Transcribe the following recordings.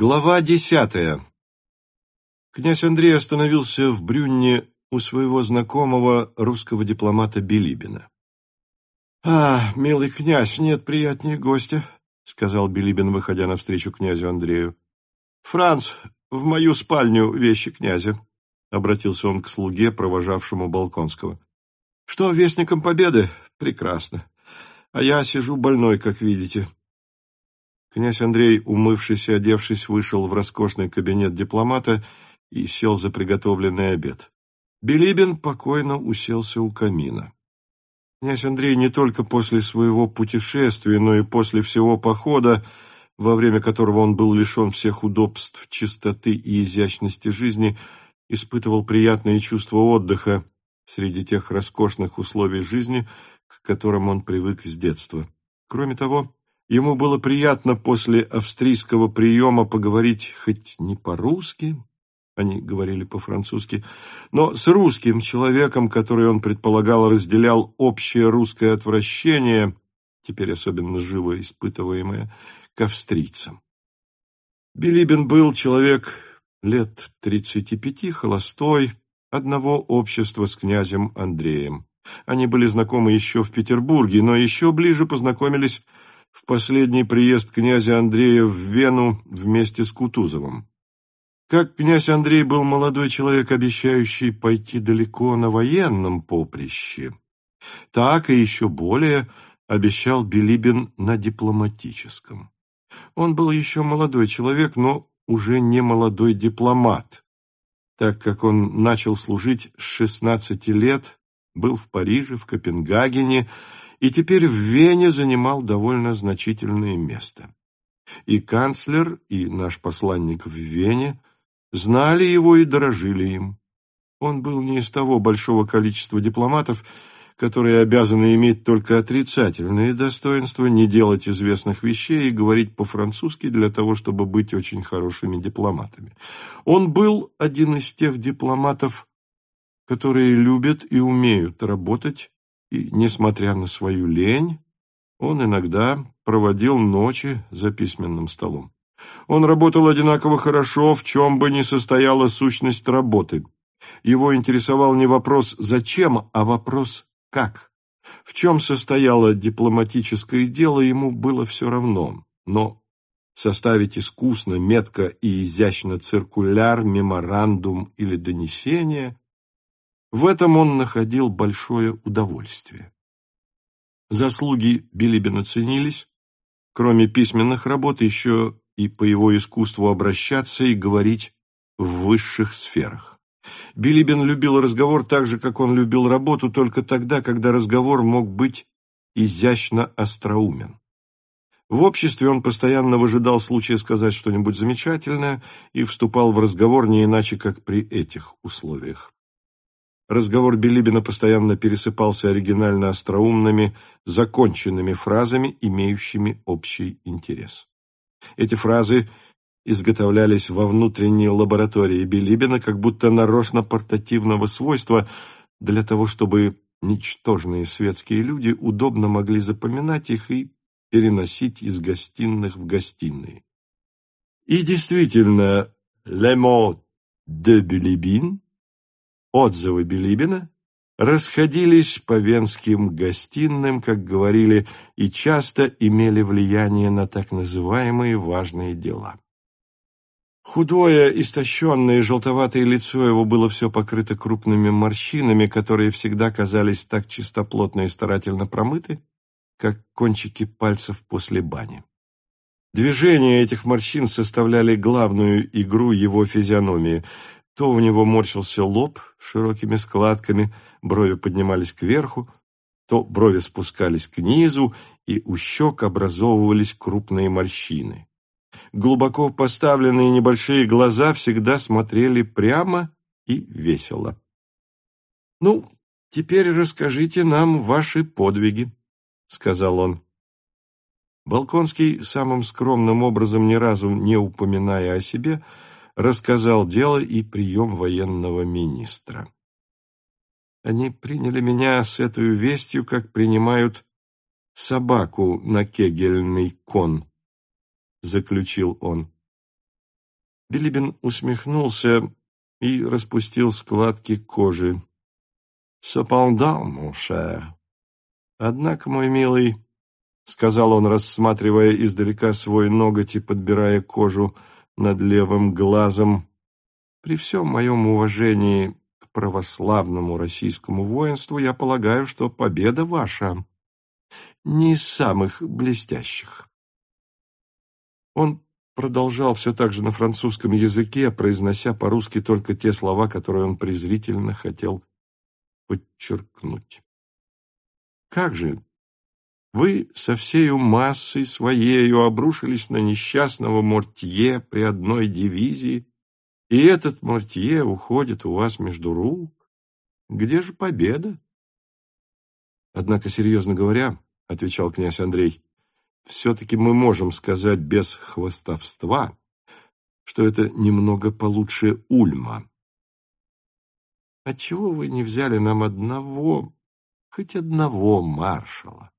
Глава десятая. Князь Андрей остановился в Брюнне у своего знакомого русского дипломата Билибина. «А, милый князь, нет приятнее гостя», — сказал Билибин, выходя навстречу князю Андрею. «Франц, в мою спальню вещи князя», — обратился он к слуге, провожавшему Балконского. «Что, вестником победы? Прекрасно. А я сижу больной, как видите». Князь Андрей, умывшись и одевшись, вышел в роскошный кабинет дипломата и сел за приготовленный обед. Билибин покойно уселся у камина. Князь Андрей не только после своего путешествия, но и после всего похода, во время которого он был лишен всех удобств, чистоты и изящности жизни, испытывал приятное чувство отдыха среди тех роскошных условий жизни, к которым он привык с детства. Кроме того, Ему было приятно после австрийского приема поговорить хоть не по-русски, они говорили по-французски, но с русским человеком, который он предполагал разделял общее русское отвращение, теперь особенно живо испытываемое, к австрийцам. Билибин был человек лет тридцати пяти, холостой, одного общества с князем Андреем. Они были знакомы еще в Петербурге, но еще ближе познакомились в последний приезд князя Андрея в Вену вместе с Кутузовым. Как князь Андрей был молодой человек, обещающий пойти далеко на военном поприще, так и еще более обещал Билибин на дипломатическом. Он был еще молодой человек, но уже не молодой дипломат, так как он начал служить с 16 лет, был в Париже, в Копенгагене, и теперь в Вене занимал довольно значительное место. И канцлер, и наш посланник в Вене знали его и дорожили им. Он был не из того большого количества дипломатов, которые обязаны иметь только отрицательные достоинства, не делать известных вещей и говорить по-французски для того, чтобы быть очень хорошими дипломатами. Он был один из тех дипломатов, которые любят и умеют работать и, несмотря на свою лень, он иногда проводил ночи за письменным столом. Он работал одинаково хорошо, в чем бы ни состояла сущность работы. Его интересовал не вопрос «зачем», а вопрос «как». В чем состояло дипломатическое дело, ему было все равно, но составить искусно, метко и изящно циркуляр, меморандум или донесение этом он находил большое удовольствие. Заслуги Билибина ценились, кроме письменных работ, еще и по его искусству обращаться и говорить в высших сферах. Билибин любил разговор так же, как он любил работу, только тогда, когда разговор мог быть изящно остроумен. В обществе он постоянно выжидал случая сказать что-нибудь замечательное и вступал в разговор не иначе, как при этих условиях. Разговор Билибина постоянно пересыпался оригинально остроумными, законченными фразами, имеющими общий интерес. Эти фразы изготовлялись во внутренней лаборатории Билибина как будто нарочно портативного свойства для того, чтобы ничтожные светские люди удобно могли запоминать их и переносить из гостиных в гостиные. И действительно, «Le mot de Bilibin» Отзывы Билибина расходились по венским гостиным, как говорили, и часто имели влияние на так называемые важные дела. Худое, истощенное, желтоватое лицо его было все покрыто крупными морщинами, которые всегда казались так чистоплотно и старательно промыты, как кончики пальцев после бани. Движения этих морщин составляли главную игру его физиономии – то у него морщился лоб широкими складками, брови поднимались кверху, то брови спускались к низу, и у щек образовывались крупные морщины. Глубоко поставленные небольшие глаза всегда смотрели прямо и весело. «Ну, теперь расскажите нам ваши подвиги», — сказал он. Балконский, самым скромным образом, ни разу не упоминая о себе, — рассказал дело и прием военного министра. Они приняли меня с этой вестью, как принимают собаку на кегельный кон, заключил он. Билибин усмехнулся и распустил складки кожи. «Cependant, mon cher». «Однако, мой милый», — сказал он, рассматривая издалека свой ноготь и подбирая кожу над левым глазом, «при всем моем уважении к православному российскому воинству я полагаю, что победа ваша не из самых блестящих». Он продолжал все так же на французском языке, произнося по-русски только те слова, которые он презрительно хотел подчеркнуть. Как же вы со всею массой своею обрушились на несчастного Мортье при одной дивизии, и этот Мортье уходит у вас между рук? Где же победа? Однако, серьезно говоря, — отвечал князь Андрей, все-таки мы можем сказать без хвостовства, что это немного получше Ульма. Отчего вы не взяли нам одного, хоть одного маршала?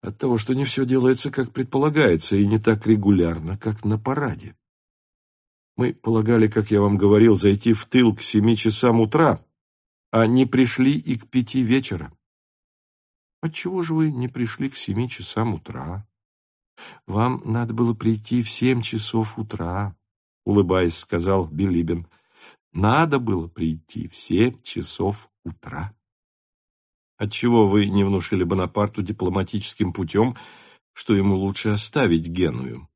От того, что не все делается, как предполагается, и не так регулярно, как на параде. Мы полагали, как я вам говорил, зайти в тыл к семи часам утра, а не пришли и к пяти вечера. Отчего же вы не пришли к семи часам утра? Вам надо было прийти в семь часов утра, улыбаясь, сказал Билибин. Надо было прийти в семь часов утра. Отчего вы не внушили Бонапарту дипломатическим путем, что ему лучше оставить Геную?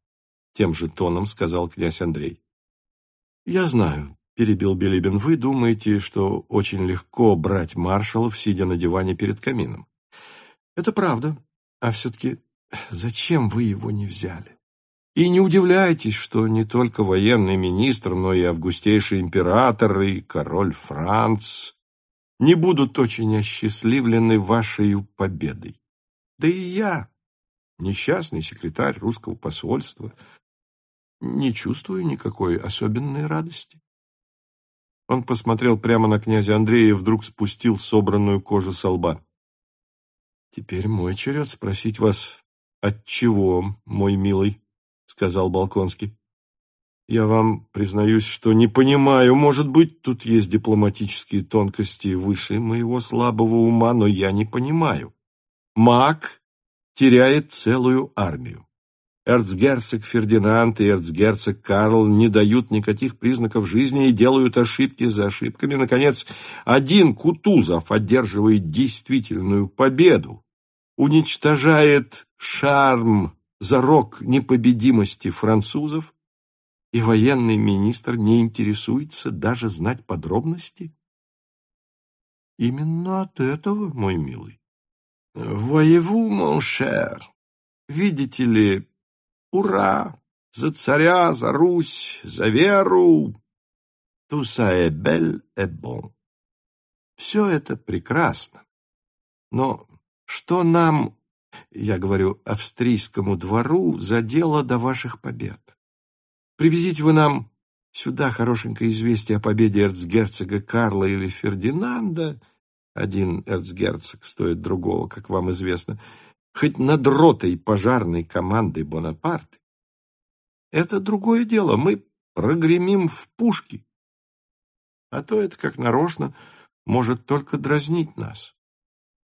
Тем же тоном сказал князь Андрей. Я знаю, перебил Билибин, вы думаете, что очень легко брать маршалов, сидя на диване перед камином. Это правда. А все-таки зачем вы его не взяли? И не удивляйтесь, что не только военный министр, но и августейший император и король Франц не будут очень осчастливлены вашей победой. Да и я, несчастный секретарь русского посольства, не чувствую никакой особенной радости. Он посмотрел прямо на князя Андрея и вдруг спустил собранную кожу со лба. Теперь мой черед спросить вас, от чего, мой милый, сказал Балконский. Я вам признаюсь, что не понимаю, может быть, тут есть дипломатические тонкости выше моего слабого ума, но я не понимаю. Маг теряет целую армию. Эрцгерцог Фердинанд и эрцгерцог Карл не дают никаких признаков жизни и делают ошибки за ошибками. Наконец, один Кутузов одерживает действительную победу, уничтожает шарм, зарок непобедимости французов, и военный министр не интересуется даже знать подробности? Именно от этого, мой милый. Воеву, cher, видите ли, Ура! За царя, за Русь, за веру! Ça est belle et bon. Все это прекрасно. Но что нам, я говорю, австрийскому двору, за дело до ваших побед? Привезите вы нам сюда хорошенькое известие о победе эрцгерцога Карла или Фердинанда, один эрцгерцог стоит другого, как вам известно, хоть над ротой пожарной команды Бонапарта, это другое дело, мы прогремим в пушки. А то это, как нарочно, может только дразнить нас.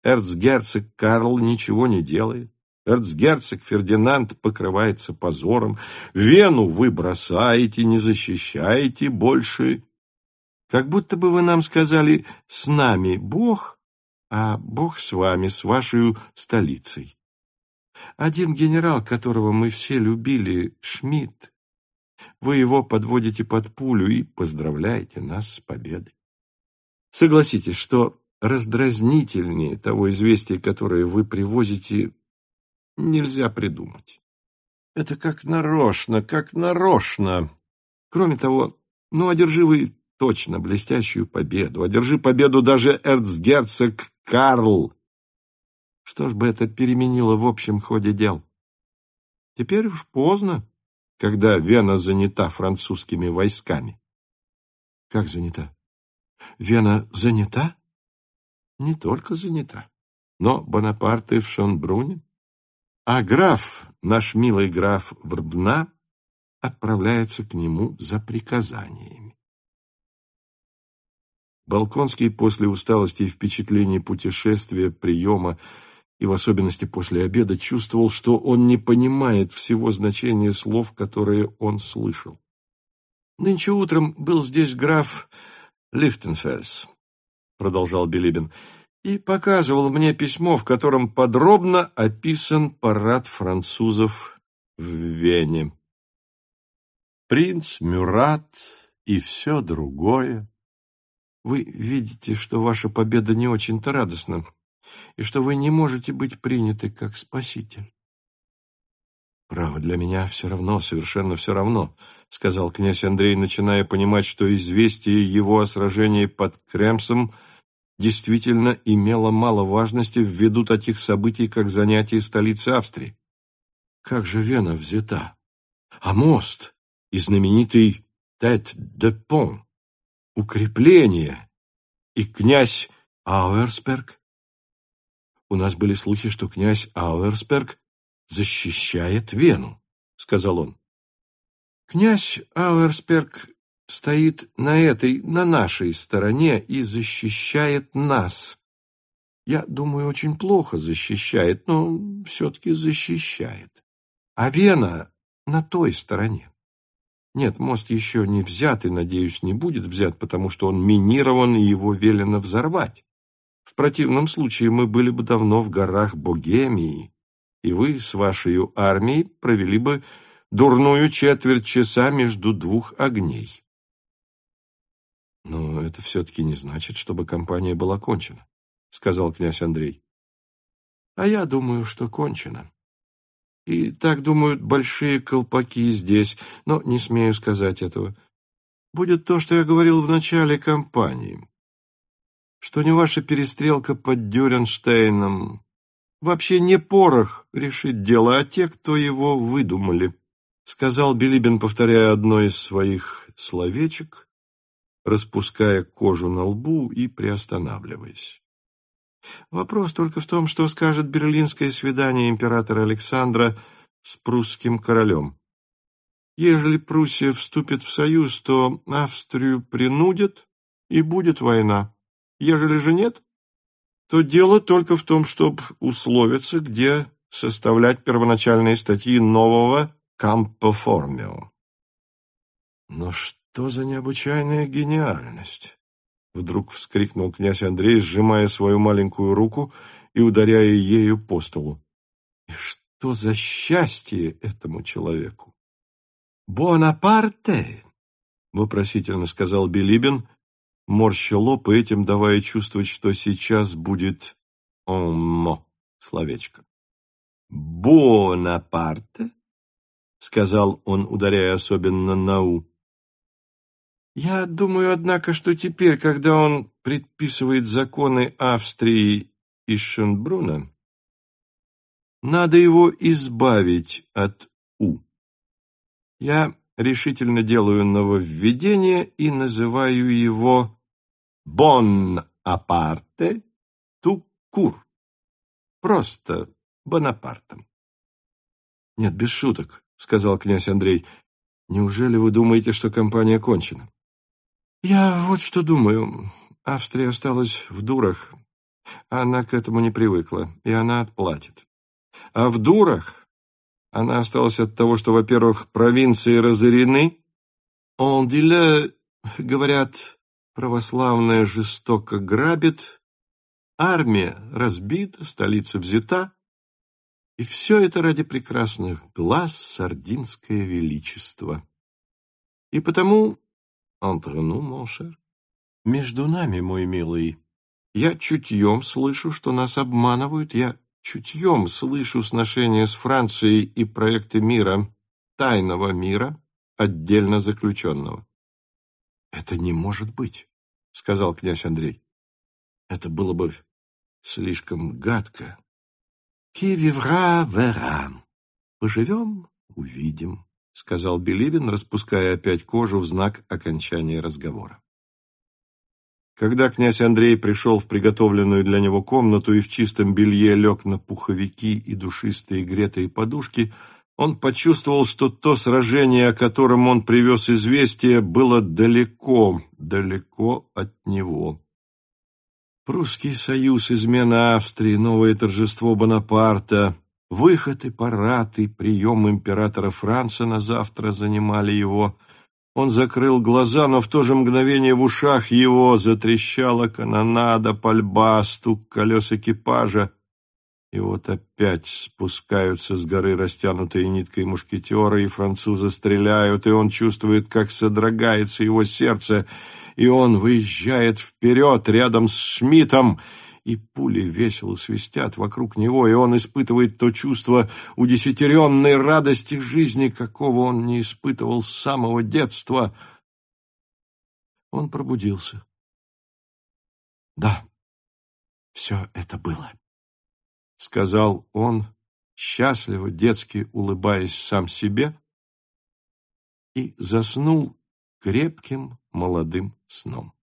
Эрцгерцог Карл ничего не делает. Эрцгерцог Фердинанд покрывается позором. Вену вы бросаете, не защищаете больше. Как будто бы вы нам сказали «с нами Бог», а Бог с вами, с вашей столицей. Один генерал, которого мы все любили, Шмидт, вы его подводите под пулю и поздравляете нас с победой. Согласитесь, что раздразнительнее того известия, которое вы привозите, нельзя придумать. Это как нарочно, как нарочно. Кроме того, ну, одержи вы точно блестящую победу, одержи победу даже эрцгерцог Карл, что ж бы это переменило в общем ходе дел? Теперь уж поздно, когда Вена занята французскими войсками. Как занята? Вена занята? Не только занята, но Бонапарты в Шонбруне. А граф, наш милый граф Врбна, отправляется к нему за приказаниями. Балконский после усталости и впечатлений путешествия, приема и в особенности после обеда чувствовал, что он не понимает всего значения слов, которые он слышал. «Нынче утром был здесь граф Лихтенфельс», — продолжал Билибин, и показывал мне письмо, в котором подробно описан парад французов в Вене. Принц, Мюрат и все другое. Вы видите, что ваша победа не очень-то радостна, и что вы не можете быть приняты как спаситель. «Право, для меня все равно, совершенно все равно», — сказал князь Андрей, начиная понимать, что известие его о сражении под Кремсом действительно имело мало важности ввиду таких событий, как занятие столицы Австрии. Как же Вена взята? А мост и знаменитый Тет-де-Пон? укрепление и князь Ауэрсберг. У нас были слухи, что князь Ауэрсберг защищает Вену, сказал он. Князь Ауэрсберг стоит на этой, на нашей стороне и защищает нас. Я думаю, очень плохо защищает, но все-таки защищает. А Вена на той стороне. Нет, мост еще не взят и, надеюсь, не будет взят, потому что он минирован и его велено взорвать. В противном случае мы были бы давно в горах Богемии, и вы с вашей армией провели бы дурную четверть часа между двух огней. Но это все-таки не значит, чтобы кампания была кончена, сказал князь Андрей. А я думаю, что кончена. И так думают большие колпаки здесь, но не смею сказать этого. Будет то, что я говорил в начале кампании. Что не ваша перестрелка под Дюренштейном. Вообще не порох решит дело, а те, кто его выдумали, — сказал Билибин, повторяя одно из своих словечек, распуская кожу на лбу и приостанавливаясь. Вопрос только в том, что скажет берлинское свидание императора Александра с прусским королем. Ежели Пруссия вступит в союз, то Австрию принудят, и будет война. Ежели же нет, то дело только в том, чтобы условиться, где составлять первоначальные статьи нового Кампоформио. Но что за необычайная гениальность? Вдруг вскрикнул князь Андрей, сжимая свою маленькую руку и ударяя ею по столу. И что за счастье этому человеку? «Бонапарте!» — вопросительно сказал Билибин, морща лоб и этим давая чувствовать, что сейчас будет «онмо» словечко. «Бонапарте?» — сказал он, ударяя особенно на «у». Я думаю, однако, что теперь, когда он предписывает законы Австрии и Шенбруна, надо его избавить от «у». Я решительно делаю нововведение и называю его «бон апарте ту кур». Просто Бонапартом. «Нет, без шуток», — сказал князь Андрей. «Неужели вы думаете, что кампания кончена?» Я вот что думаю. Австрия осталась в дурах. Она к этому не привыкла, и она отплатит. А в дурах она осталась от того, что, во-первых, провинции разорены. Он диле, говорят, православная жестоко грабит, армия разбита, столица взята, и все это ради прекрасных глаз сардинское величество. И потому Nous, mon cher. Между нами, мой милый. Я чутьем слышу, что нас обманывают. Я чутьем слышу сношения с Францией и проекты мира, тайного мира, отдельно заключенного. Это не может быть, сказал князь Андрей. Это было бы слишком гадко. Qui vivra, verra. Поживем, увидим сказал Билибин, распуская опять кожу в знак окончания разговора. Когда князь Андрей пришел в приготовленную для него комнату и в чистом белье лег на пуховики и душистые гретые подушки, он почувствовал, что то сражение, о котором он привез известие, было далеко, далеко от него. Прусский союз, измена Австрии, новое торжество Бонапарта, выход и парад и прием императора Франца на завтра занимали его. Он закрыл глаза, но в то же мгновение в ушах его затрещала канонада, пальба, стук колес экипажа. И вот опять спускаются с горы растянутые ниткой мушкетеры, и французы стреляют, и он чувствует, как содрогается его сердце, и он выезжает вперед рядом с Шмидтом, и пули весело свистят вокруг него, и он испытывает то чувство удесятеренной радости жизни, какого он не испытывал с самого детства. Он пробудился. Да, все это было. — сказал он, счастливо, детски улыбаясь сам себе, и заснул крепким молодым сном.